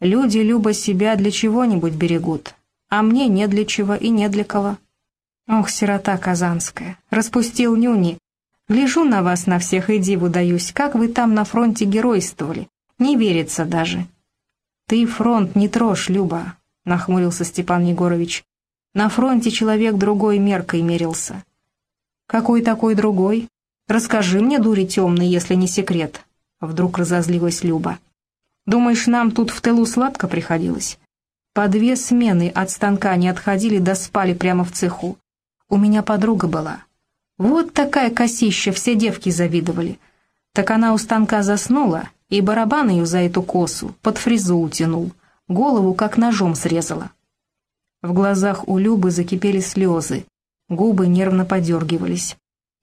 Люди, Люба, себя для чего-нибудь берегут, а мне не для чего и не для кого. Ох, сирота казанская, распустил нюни. Гляжу на вас на всех и диву даюсь, как вы там на фронте геройствовали. Не верится даже. Ты фронт не трожь, Люба, нахмурился Степан Егорович. На фронте человек другой меркой мерился. Какой такой другой? Расскажи мне, дури темный, если не секрет. Вдруг разозлилась Люба. Думаешь, нам тут в тылу сладко приходилось? По две смены от станка не отходили, да спали прямо в цеху. У меня подруга была. Вот такая косища, все девки завидовали. Так она у станка заснула, и барабан ее за эту косу под фрезу утянул, голову как ножом срезала. В глазах у Любы закипели слезы, губы нервно подергивались.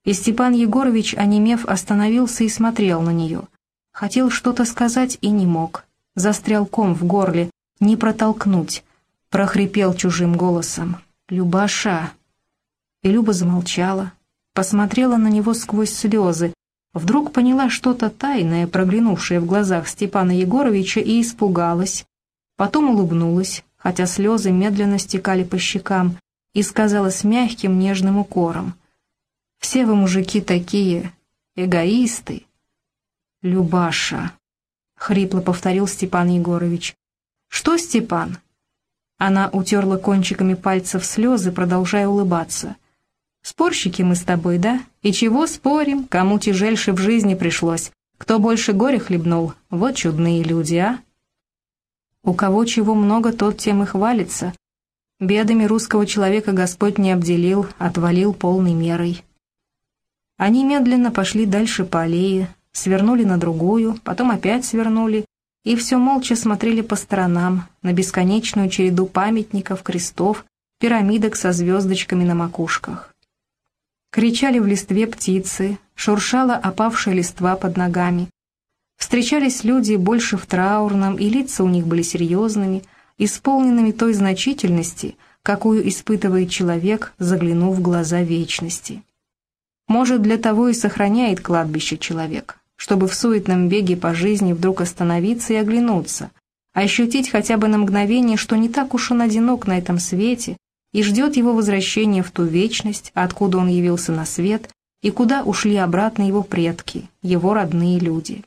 И Степан Егорович, онемев, остановился и смотрел на нее. Хотел что-то сказать и не мог. Застрял ком в горле, не протолкнуть. Прохрипел чужим голосом. «Любаша!» И Люба замолчала, посмотрела на него сквозь слезы, вдруг поняла что-то тайное, проглянувшее в глазах Степана Егоровича, и испугалась. Потом улыбнулась, хотя слезы медленно стекали по щекам, и сказала с мягким нежным укором. «Все вы, мужики, такие, эгоисты, «Любаша», — хрипло повторил Степан Егорович. «Что, Степан?» Она утерла кончиками пальцев слезы, продолжая улыбаться. «Спорщики мы с тобой, да? И чего спорим? Кому тяжельше в жизни пришлось? Кто больше горя хлебнул? Вот чудные люди, а?» «У кого чего много, тот тем и хвалится. Бедами русского человека Господь не обделил, отвалил полной мерой». Они медленно пошли дальше по аллее, свернули на другую, потом опять свернули, и все молча смотрели по сторонам, на бесконечную череду памятников, крестов, пирамидок со звездочками на макушках. Кричали в листве птицы, шуршала опавшая листва под ногами. Встречались люди больше в траурном, и лица у них были серьезными, исполненными той значительности, какую испытывает человек, заглянув в глаза вечности. Может, для того и сохраняет кладбище человек, чтобы в суетном беге по жизни вдруг остановиться и оглянуться, ощутить хотя бы на мгновение, что не так уж он одинок на этом свете и ждет его возвращения в ту вечность, откуда он явился на свет и куда ушли обратно его предки, его родные люди.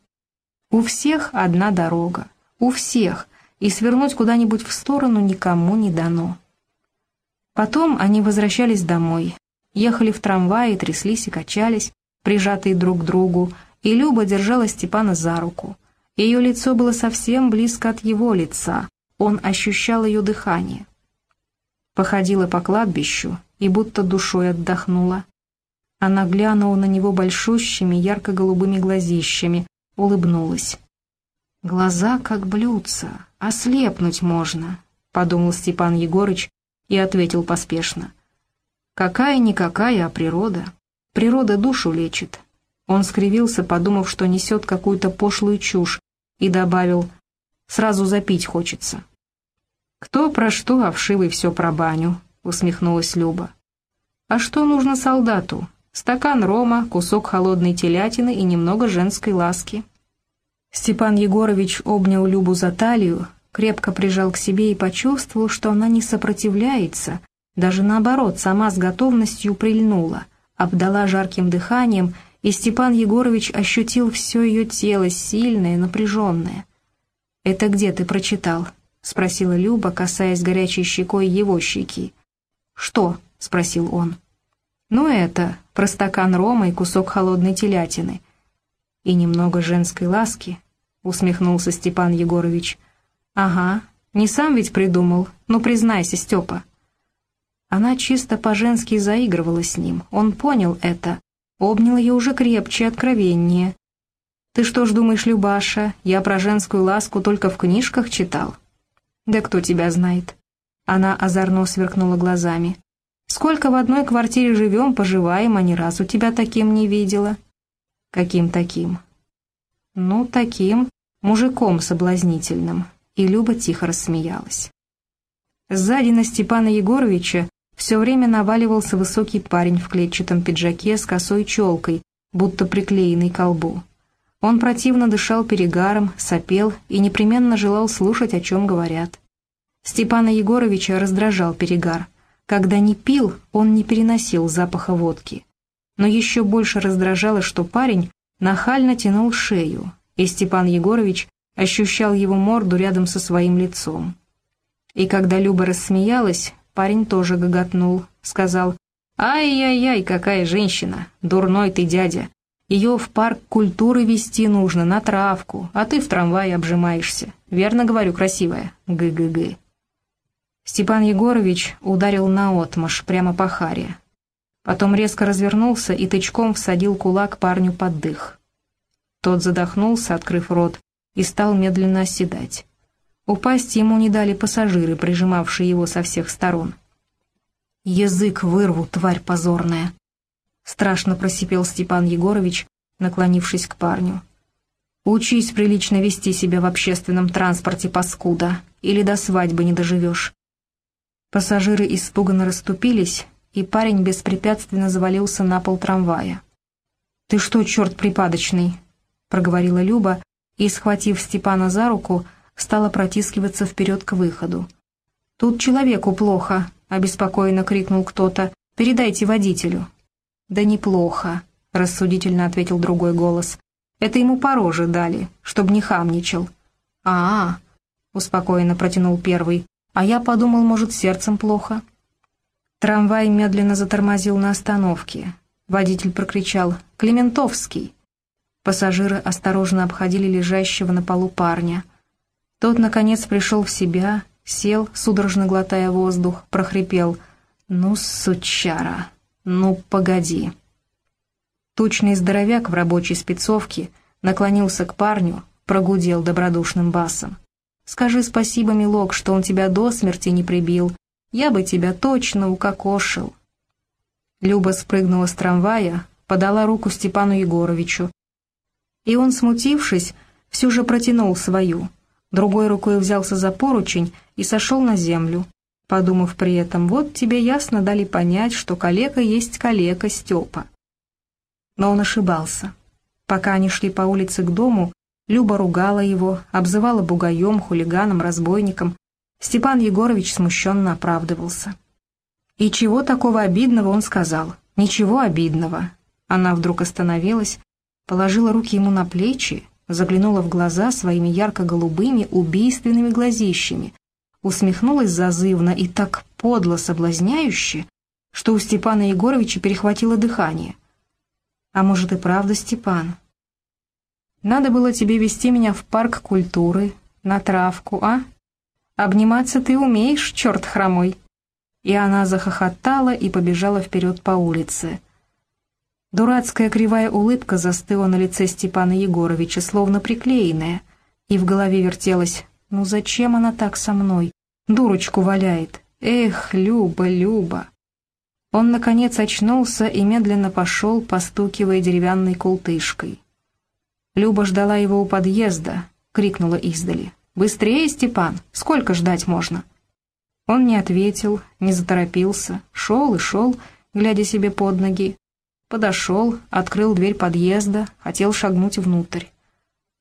У всех одна дорога, у всех, и свернуть куда-нибудь в сторону никому не дано. Потом они возвращались домой, ехали в трамвае, тряслись и качались, прижатые друг к другу, и Люба держала Степана за руку. Ее лицо было совсем близко от его лица, он ощущал ее дыхание. Походила по кладбищу и будто душой отдохнула. Она глянула на него большущими ярко-голубыми глазищами, улыбнулась. «Глаза как блюдца, ослепнуть можно», — подумал Степан Егорыч и ответил поспешно. «Какая-никакая, а природа. Природа душу лечит, он скривился, подумав, что несет какую-то пошлую чушь, и добавил «Сразу запить хочется». «Кто про что, а вшивый все про баню», — усмехнулась Люба. «А что нужно солдату? Стакан рома, кусок холодной телятины и немного женской ласки». Степан Егорович обнял Любу за талию, крепко прижал к себе и почувствовал, что она не сопротивляется, даже наоборот, сама с готовностью прильнула, обдала жарким дыханием и Степан Егорович ощутил все ее тело, сильное, напряженное. «Это где ты прочитал?» — спросила Люба, касаясь горячей щекой его щеки. «Что?» — спросил он. «Ну это, про стакан рома и кусок холодной телятины». «И немного женской ласки», — усмехнулся Степан Егорович. «Ага, не сам ведь придумал, ну признайся, Степа». Она чисто по-женски заигрывала с ним, он понял это, обнял ее уже крепче откровеннее. «Ты что ж думаешь, Любаша, я про женскую ласку только в книжках читал?» «Да кто тебя знает?» Она озорно сверкнула глазами. «Сколько в одной квартире живем, поживаем, а ни разу тебя таким не видела». «Каким таким?» «Ну, таким, мужиком соблазнительным». И Люба тихо рассмеялась. Сзади на Степана Егоровича все время наваливался высокий парень в клетчатом пиджаке с косой челкой, будто приклеенный к колбу. Он противно дышал перегаром, сопел и непременно желал слушать, о чем говорят. Степана Егоровича раздражал перегар. Когда не пил, он не переносил запаха водки. Но еще больше раздражало, что парень нахально тянул шею, и Степан Егорович ощущал его морду рядом со своим лицом. И когда Люба рассмеялась, парень тоже гоготнул, сказал «Ай-яй-яй, какая женщина! Дурной ты дядя! Ее в парк культуры вести нужно, на травку, а ты в трамвае обжимаешься. Верно говорю, красивая? Г-г-г». Степан Егорович ударил наотмашь прямо по харе. Потом резко развернулся и тычком всадил кулак парню под дых. Тот задохнулся, открыв рот, и стал медленно оседать. Упасть ему не дали пассажиры, прижимавшие его со всех сторон. «Язык вырву, тварь позорная!» Страшно просипел Степан Егорович, наклонившись к парню. «Учись прилично вести себя в общественном транспорте, паскуда, или до свадьбы не доживешь. Пассажиры испуганно расступились, и парень беспрепятственно завалился на пол трамвая. «Ты что, черт припадочный?» — проговорила Люба, и, схватив Степана за руку, стала протискиваться вперед к выходу. «Тут человеку плохо», — обеспокоенно крикнул кто-то. «Передайте водителю». «Да неплохо», — рассудительно ответил другой голос. «Это ему по роже дали, чтоб не хамничал». «А-а», — успокоенно протянул первый, а я подумал, может, сердцем плохо. Трамвай медленно затормозил на остановке. Водитель прокричал «Клементовский!». Пассажиры осторожно обходили лежащего на полу парня. Тот, наконец, пришел в себя, сел, судорожно глотая воздух, прохрипел «Ну, сучара! Ну, погоди!». Тучный здоровяк в рабочей спецовке наклонился к парню, прогудел добродушным басом. Скажи спасибо, милок, что он тебя до смерти не прибил. Я бы тебя точно укокошил». Люба спрыгнула с трамвая, подала руку Степану Егоровичу. И он, смутившись, все же протянул свою. Другой рукой взялся за поручень и сошел на землю, подумав при этом, вот тебе ясно дали понять, что калека есть калека Степа. Но он ошибался. Пока они шли по улице к дому, Люба ругала его, обзывала бугаем, хулиганом, разбойником. Степан Егорович смущенно оправдывался. И чего такого обидного он сказал? Ничего обидного. Она вдруг остановилась, положила руки ему на плечи, заглянула в глаза своими ярко-голубыми убийственными глазищами, усмехнулась зазывно и так подло соблазняюще, что у Степана Егоровича перехватило дыхание. А может и правда Степан? Надо было тебе вести меня в парк культуры, на травку, а? Обниматься ты умеешь, черт хромой!» И она захохотала и побежала вперед по улице. Дурацкая кривая улыбка застыла на лице Степана Егоровича, словно приклеенная, и в голове вертелась «Ну зачем она так со мной? Дурочку валяет! Эх, Люба, Люба!» Он, наконец, очнулся и медленно пошел, постукивая деревянной култышкой. Люба ждала его у подъезда, крикнула издали. «Быстрее, Степан! Сколько ждать можно?» Он не ответил, не заторопился, шел и шел, глядя себе под ноги. Подошел, открыл дверь подъезда, хотел шагнуть внутрь.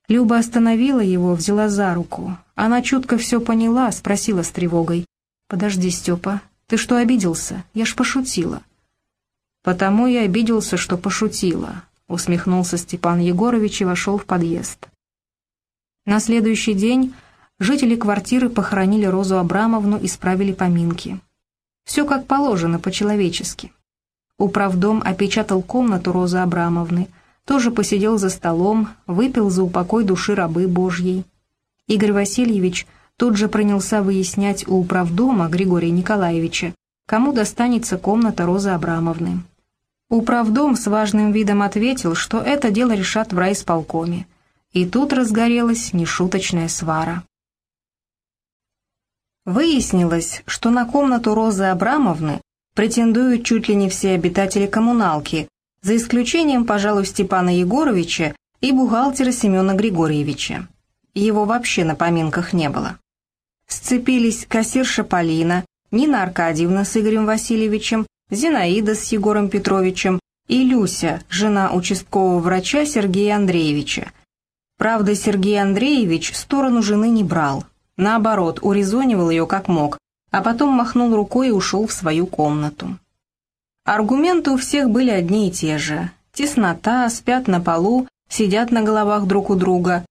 Люба остановила его, взяла за руку. Она чутко все поняла, спросила с тревогой. «Подожди, Степа, ты что обиделся? Я ж пошутила». «Потому я обиделся, что пошутила. — усмехнулся Степан Егорович и вошел в подъезд. На следующий день жители квартиры похоронили Розу Абрамовну и справили поминки. Все как положено, по-человечески. Управдом опечатал комнату Розы Абрамовны, тоже посидел за столом, выпил за упокой души рабы Божьей. Игорь Васильевич тут же принялся выяснять у управдома Григория Николаевича, кому достанется комната Розы Абрамовны. Управдом с важным видом ответил, что это дело решат в райисполкоме. И тут разгорелась нешуточная свара. Выяснилось, что на комнату Розы Абрамовны претендуют чуть ли не все обитатели коммуналки, за исключением, пожалуй, Степана Егоровича и бухгалтера Семена Григорьевича. Его вообще на поминках не было. Сцепились кассирша Полина, Нина Аркадьевна с Игорем Васильевичем Зинаида с Егором Петровичем и Люся, жена участкового врача Сергея Андреевича, Правда, Сергей Андреевич сторону жены не брал. Наоборот, урезонивал ее как мог, а потом махнул рукой и ушел в свою комнату. Аргументы у всех были одни и те же. Теснота, спят на полу, сидят на головах друг у друга.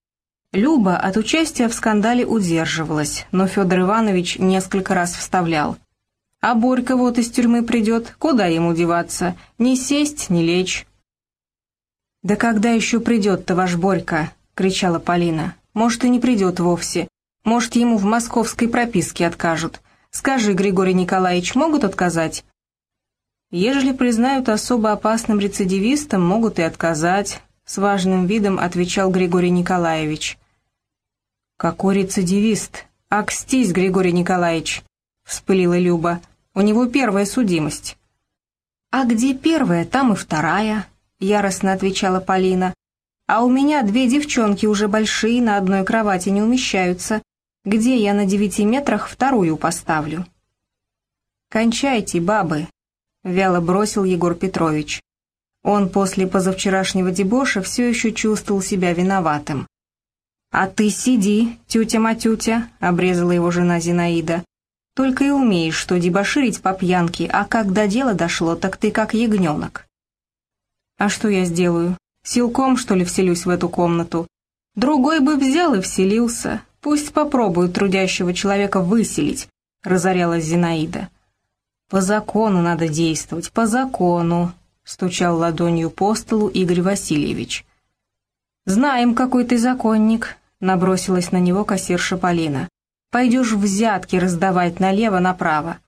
Люба от участия в скандале удерживалась, но Федор Иванович несколько раз вставлял. «А Борька вот из тюрьмы придет, куда ему деваться? Не сесть, не лечь». «Да когда еще придет-то ваш Борька?» — кричала Полина. «Может, и не придет вовсе. Может, ему в московской прописке откажут. Скажи, Григорий Николаевич, могут отказать?» «Ежели признают особо опасным рецидивистом, могут и отказать», — с важным видом отвечал Григорий Николаевич. «Какой рецидивист? Акстись, Григорий Николаевич!» — вспылила Люба. «У него первая судимость». «А где первая, там и вторая», — яростно отвечала Полина. «А у меня две девчонки уже большие, на одной кровати не умещаются. Где я на девяти метрах вторую поставлю?» «Кончайте, бабы», — вяло бросил Егор Петрович. Он после позавчерашнего дебоша все еще чувствовал себя виноватым. «А ты сиди, тетя-матютя», — обрезала его жена Зинаида. «Только и умеешь, что дебоширить по пьянке, а как до дела дошло, так ты как ягненок». «А что я сделаю? Силком, что ли, вселюсь в эту комнату? Другой бы взял и вселился. Пусть попробуют трудящего человека выселить», — разорялась Зинаида. «По закону надо действовать, по закону», — стучал ладонью по столу Игорь Васильевич. «Знаем, какой ты законник», — набросилась на него кассирша Полина. «Пойдешь взятки раздавать налево-направо».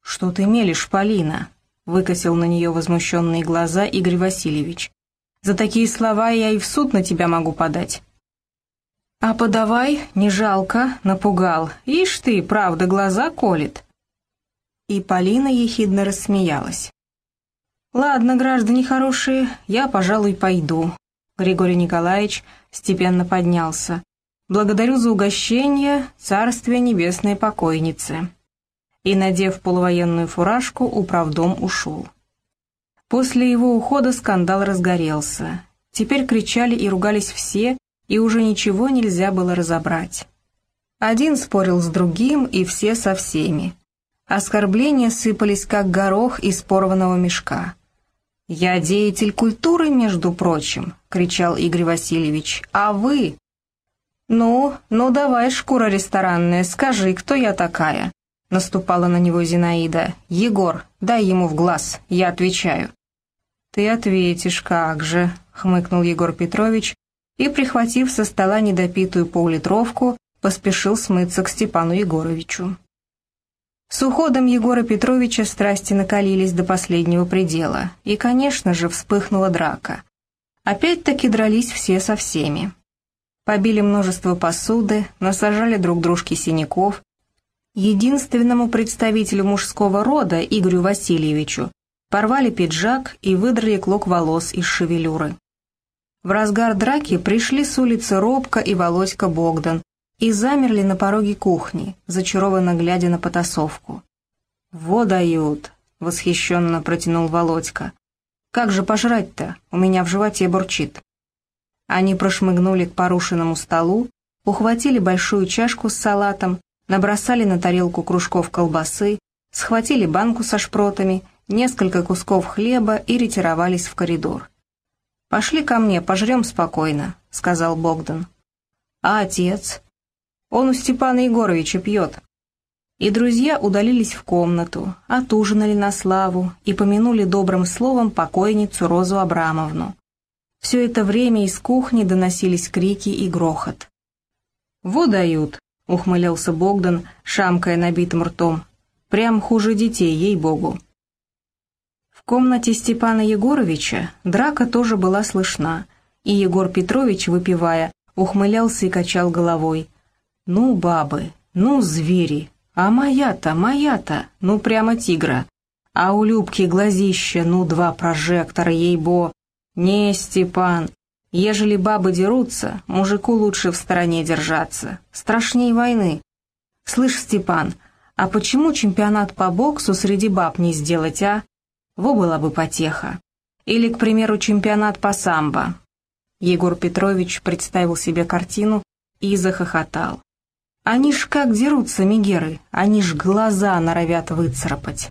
«Что ты мелешь, Полина?» — выкосил на нее возмущенные глаза Игорь Васильевич. «За такие слова я и в суд на тебя могу подать». «А подавай, не жалко, напугал. Ишь ты, правда, глаза колет». И Полина ехидно рассмеялась. «Ладно, граждане хорошие, я, пожалуй, пойду». Григорий Николаевич степенно поднялся. «Благодарю за угощение, царствие небесной покойницы». И, надев полувоенную фуражку, управдом ушел. После его ухода скандал разгорелся. Теперь кричали и ругались все, и уже ничего нельзя было разобрать. Один спорил с другим, и все со всеми. Оскорбления сыпались, как горох из порванного мешка. «Я деятель культуры, между прочим», — кричал Игорь Васильевич. «А вы?» «Ну, ну давай, шкура ресторанная, скажи, кто я такая?» Наступала на него Зинаида. «Егор, дай ему в глаз, я отвечаю». «Ты ответишь, как же», — хмыкнул Егор Петрович и, прихватив со стола недопитую поллитровку, поспешил смыться к Степану Егоровичу. С уходом Егора Петровича страсти накалились до последнего предела, и, конечно же, вспыхнула драка. Опять-таки дрались все со всеми. Побили множество посуды, насажали друг дружке синяков. Единственному представителю мужского рода, Игорю Васильевичу, порвали пиджак и выдрали клок волос из шевелюры. В разгар драки пришли с улицы Робка и Володька Богдан, и замерли на пороге кухни, зачарованно глядя на потасовку. «Во дают!» — восхищенно протянул Володька. «Как же пожрать-то? У меня в животе бурчит». Они прошмыгнули к порушенному столу, ухватили большую чашку с салатом, набросали на тарелку кружков колбасы, схватили банку со шпротами, несколько кусков хлеба и ретировались в коридор. «Пошли ко мне, пожрем спокойно», — сказал Богдан. «А отец?» Он у Степана Егоровича пьет». И друзья удалились в комнату, отужинали на славу и помянули добрым словом покойницу Розу Абрамовну. Все это время из кухни доносились крики и грохот. «Во дают!» — ухмылялся Богдан, шамкая набитым ртом. «Прям хуже детей, ей-богу!» Комнате Степана Егоровича драка тоже была слышна, и Егор Петрович, выпивая, ухмылялся и качал головой — ну, бабы, ну, звери, а моя-то, моя-то, ну, прямо тигра. А у Любки глазища, ну, два прожектора, ей-бо. Не, Степан, ежели бабы дерутся, мужику лучше в стороне держаться. Страшней войны. Слышь, Степан, а почему чемпионат по боксу среди баб не сделать, а? Во была бы потеха. Или, к примеру, чемпионат по самбо. Егор Петрович представил себе картину и захохотал. Они ж как дерутся, мигеры, они ж глаза норовят выцарапать.